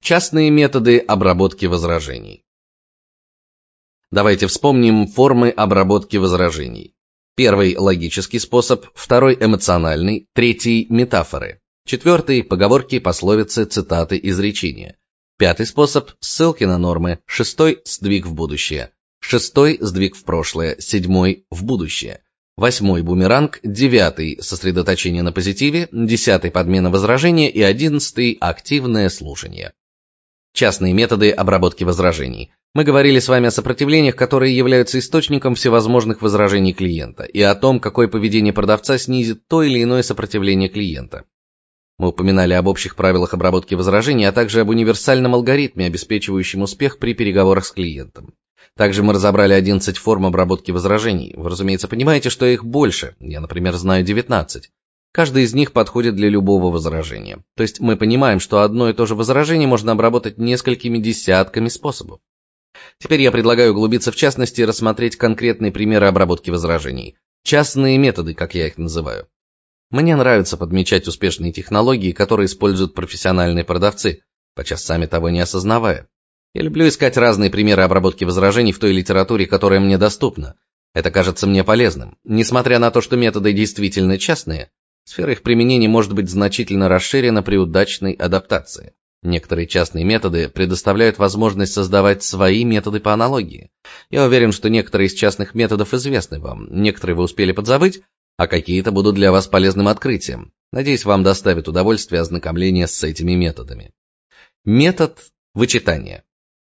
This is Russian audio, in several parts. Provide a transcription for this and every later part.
Частные методы обработки возражений. Давайте вспомним формы обработки возражений. Первый логический способ, второй эмоциональный, третий метафоры, четвертый поговорки, пословицы, цитаты, изречения. Пятый способ ссылки на нормы, шестой сдвиг в будущее, шестой сдвиг в прошлое, седьмой в будущее. Восьмой бумеранг, девятый сосредоточение на позитиве, десятый подмена возражения и одиннадцатый активное слушание. Частные методы обработки возражений. Мы говорили с вами о сопротивлениях, которые являются источником всевозможных возражений клиента, и о том, какое поведение продавца снизит то или иное сопротивление клиента. Мы упоминали об общих правилах обработки возражений, а также об универсальном алгоритме, обеспечивающем успех при переговорах с клиентом. Также мы разобрали 11 форм обработки возражений. Вы, разумеется, понимаете, что их больше. Я, например, знаю 19. Каждый из них подходит для любого возражения. То есть мы понимаем, что одно и то же возражение можно обработать несколькими десятками способов. Теперь я предлагаю углубиться в частности и рассмотреть конкретные примеры обработки возражений. Частные методы, как я их называю. Мне нравится подмечать успешные технологии, которые используют профессиональные продавцы, подчас сами того не осознавая. Я люблю искать разные примеры обработки возражений в той литературе, которая мне доступна. Это кажется мне полезным. Несмотря на то, что методы действительно частные, Сфера их применения может быть значительно расширена при удачной адаптации. Некоторые частные методы предоставляют возможность создавать свои методы по аналогии. Я уверен, что некоторые из частных методов известны вам, некоторые вы успели подзабыть, а какие-то будут для вас полезным открытием. Надеюсь, вам доставит удовольствие ознакомление с этими методами. Метод вычитания.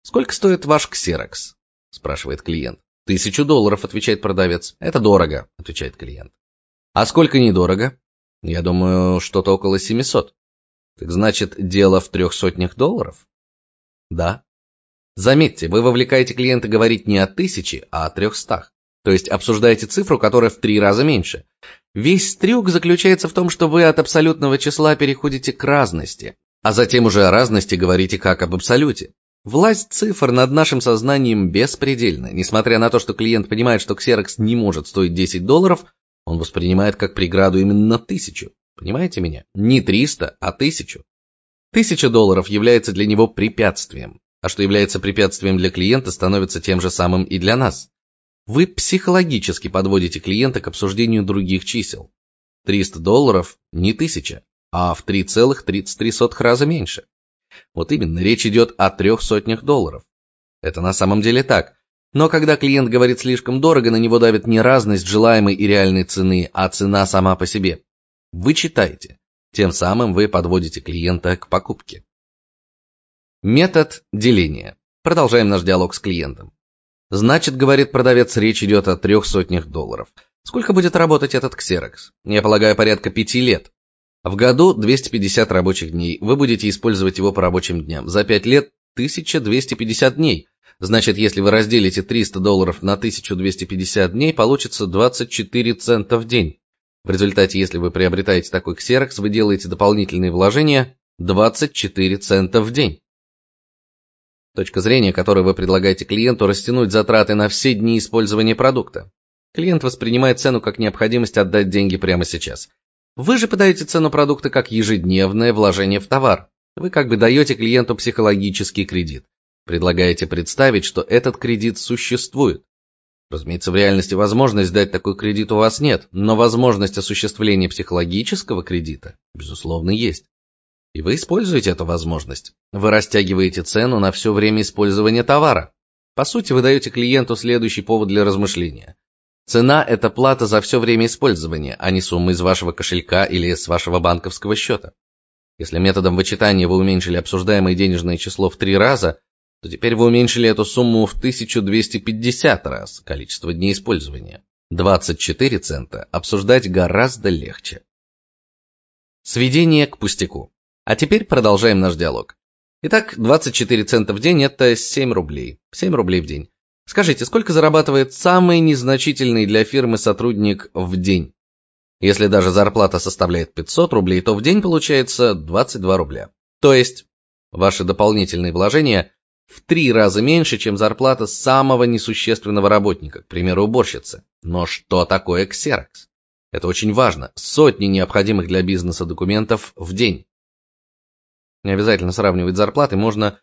Сколько стоит ваш ксерокс? спрашивает клиент. Тысячу долларов, отвечает продавец. Это дорого, отвечает клиент. А сколько недорого? Я думаю, что-то около 700. Так значит, дело в трех сотнях долларов? Да. Заметьте, вы вовлекаете клиента говорить не о тысяче, а о трехстах. То есть обсуждаете цифру, которая в три раза меньше. Весь трюк заключается в том, что вы от абсолютного числа переходите к разности, а затем уже о разности говорите как об абсолюте. Власть цифр над нашим сознанием беспредельна. Несмотря на то, что клиент понимает, что Xerox не может стоить 10 долларов, он воспринимает как преграду именно тысячу. Понимаете меня? Не триста, а тысячу. Тысяча долларов является для него препятствием, а что является препятствием для клиента, становится тем же самым и для нас. Вы психологически подводите клиента к обсуждению других чисел. 300 долларов не тысяча, а в 3,33 раза меньше. Вот именно, речь идет о трех сотнях долларов. Это на самом деле так, но когда клиент говорит слишком дорого, на него давит не разность желаемой и реальной цены, а цена сама по себе. Вы читаете. Тем самым вы подводите клиента к покупке. Метод деления. Продолжаем наш диалог с клиентом. Значит, говорит продавец, речь идет о трех сотнях долларов. Сколько будет работать этот ксерокс? Я полагаю, порядка пяти лет. В году 250 рабочих дней. Вы будете использовать его по рабочим дням. За пять лет 1250 дней. Значит, если вы разделите 300 долларов на 1250 дней, получится 24 цента в день. В результате, если вы приобретаете такой ксерокс, вы делаете дополнительные вложения 24 цента в день. Точка зрения, которую вы предлагаете клиенту, растянуть затраты на все дни использования продукта. Клиент воспринимает цену как необходимость отдать деньги прямо сейчас. Вы же подаете цену продукта как ежедневное вложение в товар. Вы как бы даете клиенту психологический кредит. Предлагаете представить, что этот кредит существует. Разумеется, в реальности возможность дать такой кредит у вас нет, но возможность осуществления психологического кредита, безусловно, есть. И вы используете эту возможность. Вы растягиваете цену на все время использования товара. По сути, вы даете клиенту следующий повод для размышления. Цена – это плата за все время использования, а не сумма из вашего кошелька или с вашего банковского счета. Если методом вычитания вы уменьшили обсуждаемое денежное число в три раза, то теперь вы уменьшили эту сумму в 1250 раз количество дней использования. 24 цента обсуждать гораздо легче. Сведение к пустяку. А теперь продолжаем наш диалог. Итак, 24 цента в день это 7 рублей. 7 рублей в день. Скажите, сколько зарабатывает самый незначительный для фирмы сотрудник в день? Если даже зарплата составляет 500 рублей, то в день получается 22 рубля. То есть ваши дополнительные вложения в три раза меньше, чем зарплата самого несущественного работника, к примеру, уборщицы. Но что такое ксерокс? Это очень важно. Сотни необходимых для бизнеса документов в день. Не обязательно сравнивать зарплаты, можно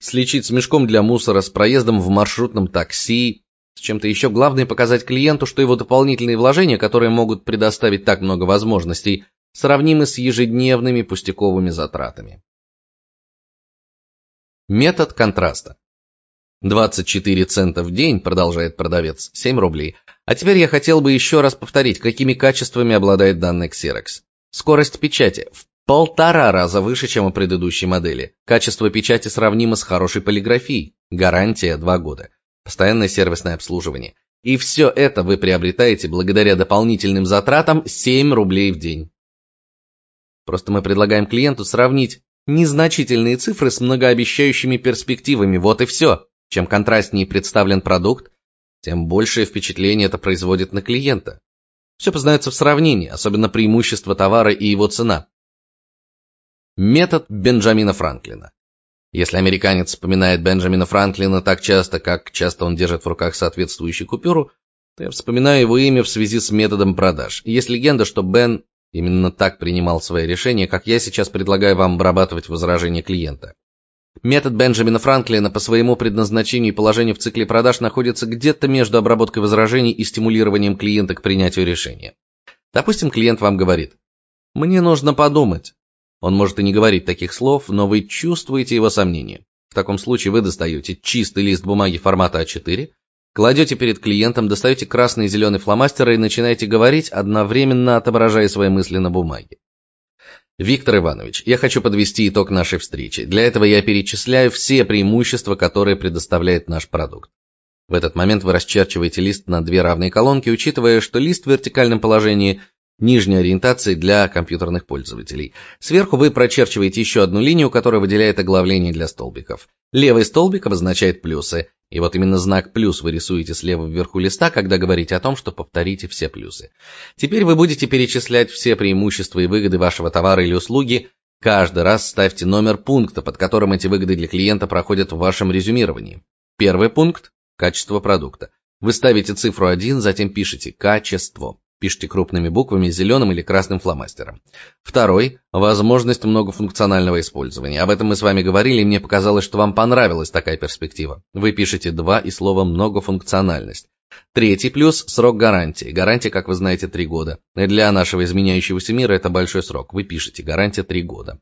сличить с мешком для мусора, с проездом в маршрутном такси, с чем-то еще. Главное показать клиенту, что его дополнительные вложения, которые могут предоставить так много возможностей, сравнимы с ежедневными пустяковыми затратами. Метод контраста. 24 цента в день, продолжает продавец, 7 рублей. А теперь я хотел бы еще раз повторить, какими качествами обладает данный Xerox. Скорость печати в полтора раза выше, чем у предыдущей модели. Качество печати сравнимо с хорошей полиграфией. Гарантия 2 года. Постоянное сервисное обслуживание. И все это вы приобретаете благодаря дополнительным затратам 7 рублей в день. Просто мы предлагаем клиенту сравнить незначительные цифры с многообещающими перспективами. Вот и все. Чем контрастнее представлен продукт, тем большее впечатление это производит на клиента. Все познается в сравнении, особенно преимущество товара и его цена. Метод Бенджамина Франклина. Если американец вспоминает Бенджамина Франклина так часто, как часто он держит в руках соответствующую купюру, то я вспоминаю его имя в связи с методом продаж. есть легенда, что Бен именно так принимал свои решения, как я сейчас предлагаю вам обрабатывать возражения клиента. Метод Бенджамина Франклина по своему предназначению и положению в цикле продаж находится где-то между обработкой возражений и стимулированием клиента к принятию решения. Допустим, клиент вам говорит: "Мне нужно подумать". Он может и не говорить таких слов, но вы чувствуете его сомнения. В таком случае вы достаете чистый лист бумаги формата А4, кладете перед клиентом, достаете красный и зеленый фломастеры и начинаете говорить, одновременно отображая свои мысли на бумаге. Виктор Иванович, я хочу подвести итог нашей встречи. Для этого я перечисляю все преимущества, которые предоставляет наш продукт. В этот момент вы расчерчиваете лист на две равные колонки, учитывая, что лист в вертикальном положении нижней ориентации для компьютерных пользователей. Сверху вы прочерчиваете еще одну линию, которая выделяет оглавление для столбиков. Левый столбик обозначает плюсы, и вот именно знак плюс вы рисуете слева вверху листа, когда говорите о том, что повторите все плюсы. Теперь вы будете перечислять все преимущества и выгоды вашего товара или услуги. Каждый раз ставьте номер пункта, под которым эти выгоды для клиента проходят в вашем резюмировании. Первый пункт качество продукта. Вы ставите цифру 1, затем пишете качество. Пишите крупными буквами, зеленым или красным фломастером. Второй возможность многофункционального использования. Об этом мы с вами говорили, и мне показалось, что вам понравилась такая перспектива. Вы пишете два и слово многофункциональность. Третий плюс срок гарантии. Гарантия, как вы знаете, три года. Для нашего изменяющегося мира это большой срок. Вы пишете гарантия три года.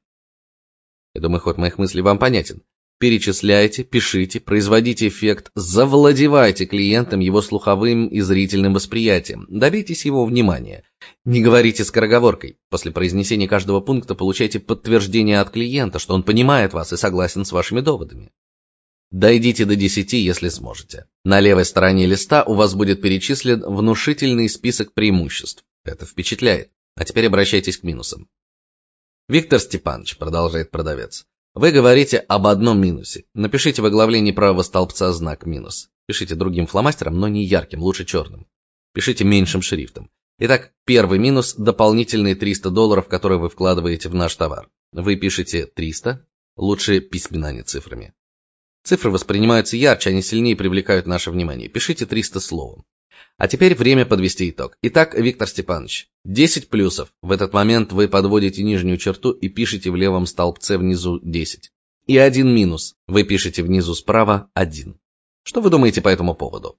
Я думаю, ход моих мыслей вам понятен. Перечисляйте, пишите, производите эффект, завладевайте клиентом его слуховым и зрительным восприятием. Добейтесь его внимания. Не говорите скороговоркой. После произнесения каждого пункта получайте подтверждение от клиента, что он понимает вас и согласен с вашими доводами. Дойдите до 10, если сможете. На левой стороне листа у вас будет перечислен внушительный список преимуществ. Это впечатляет. А теперь обращайтесь к минусам. Виктор Степанович, продолжает продавец. Вы говорите об одном минусе. Напишите в оглавлении правого столбца знак минус. Пишите другим фломастером, но не ярким, лучше черным. Пишите меньшим шрифтом. Итак, первый минус дополнительные 300 долларов, которые вы вкладываете в наш товар. Вы пишете 300, лучше письменно, а не цифрами. Цифры воспринимаются ярче, они сильнее привлекают наше внимание. Пишите 300 словом. А теперь время подвести итог. Итак, Виктор Степанович, 10 плюсов. В этот момент вы подводите нижнюю черту и пишете в левом столбце внизу 10. И один минус. Вы пишете внизу справа 1. Что вы думаете по этому поводу?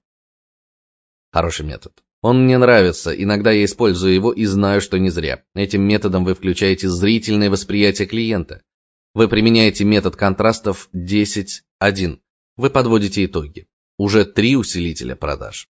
Хороший метод. Он мне нравится, иногда я использую его и знаю, что не зря. Этим методом вы включаете зрительное восприятие клиента. Вы применяете метод контрастов 10-1. Вы подводите итоги. Уже три усилителя продаж.